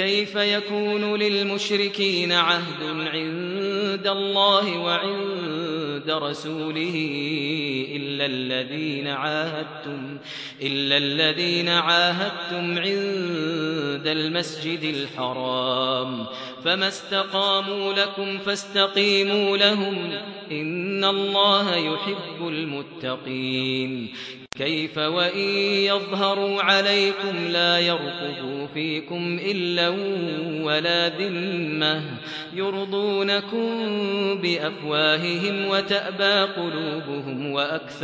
كيف يكون للمشركين عهد عند الله وعند رسوله إلا الذين عاهدتم إلا الذين عاهدتم عند المسجد الحرام. فما استقاموا لكم فاستقيموا لهم إن الله يحب المتقين. كيف وإن يظهروا عليكم لا يرقبوا فيكم إلا ولا ذمة يرضونكم بأفواههم وتأبى قلوبهم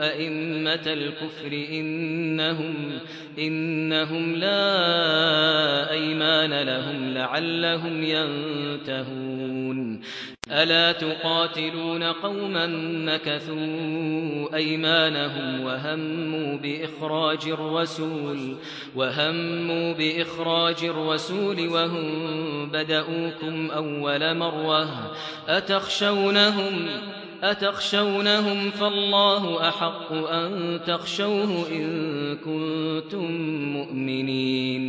أئمة الكفر إنهم إنهم لا أيمان لهم لعلهم ينتهون. ألا تقاتلون قوما نكثوا أيمانهم وهموا بإخراج الرسول وهموا بإخراج الرسول وهم بدأوكم أول مرة أتخشونهم أتخشونهم فالله أحق أن تخشوه إن كنتم مؤمنين.